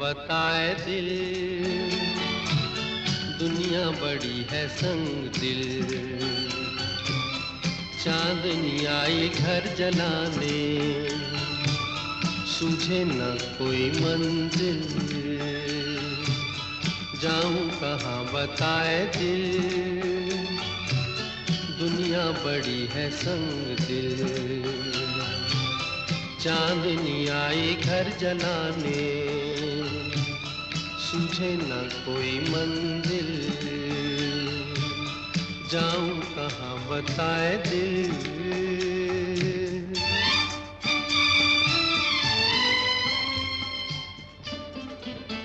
बताए दिल। दुनिया बड़ी है संग दिल। चांदनी आई घर जलाने। सूझे न कोई मंजिल। जाऊँ कहाँ बताए दिल। दुनिया बड़ी है संग दिल। चांदनी आई घर जलाने। सूझे न कोई मंजिल। जाऊँ कहाँ बताए दिल।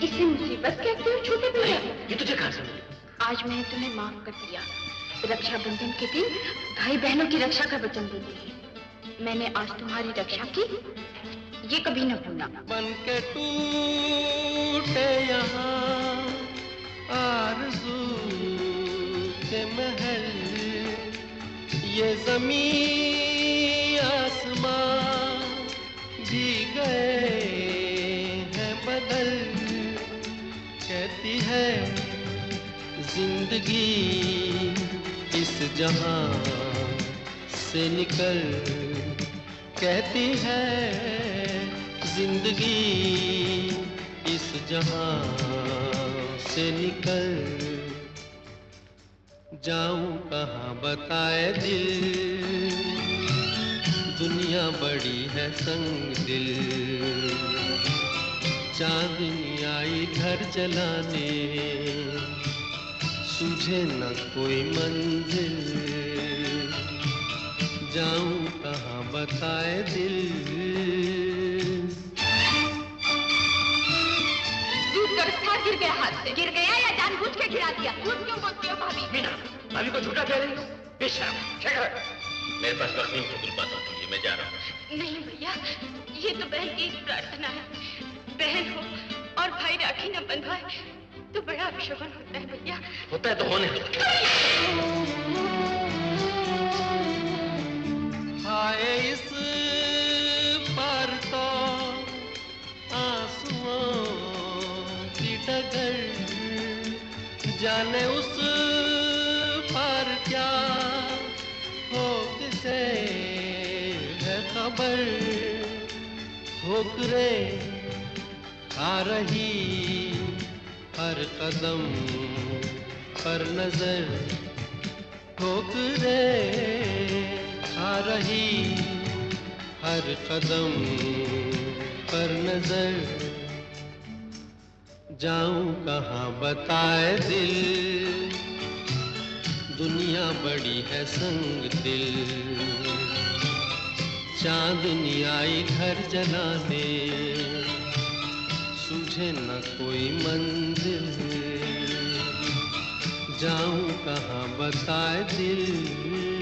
इसे मुसीबत कहते हो छोटे भैया ये तुझे कहाँ समझ आज मैंने तुम्हें माफ़ कर दिया। रक्षाबंधन के दिन भाई बहनों की रक्षा का वचन देती है मैंने आज तुम्हारी रक्षा की। ये कभी न भूलना। बन के टूटे यहाँ आरज़ू के महल। ये ज़मीन आसमां भी गए हैं बदल। कहती है, ज़िंदगी इस जहाँ से निकल। कहती है ज़िंदगी इस जहाँ से निकल जाऊँ, कहाँ बताए दिल। दुनिया बड़ी है संग दिल। चांदनी आई घर जलाने। सूझे न कोई मंजिल। जाऊँ, कहाँ बताए दिल। दूध गिर गया हाथ से। गिर गया या जानबूझ के गिरा दिया? झूठ क्यों बोलती हो भाभी? मीना भाभी को झूठा कह रही हो? बेशर्म शेखर मेरे पास वक्त नहीं है बात होती है मैं जा रहा हूँ। नहीं भैया ये तो बहन की प्रार्थना है। बहन हो और भाई राखी न बंधवाए तो बड़ा अपशगुन होता है भैया। होता है तो होने दो। हाय की डगर जाने उस पर क्या हो, किसे है खबर? ठोकरे आ रही हर कदम पर नज़र। ठोकरे आ रही हर कदम पर नज़र। जाऊँ कहाँ, बताए दिल। दुनिया बड़ी है संग दिल। चांदनी आई घर जला दे सूझे न कोई मंजिल। जाऊँ कहाँ, बताए दिल।